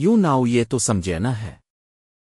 یوں نہ ہو یہ تو سمجھنا ہے۔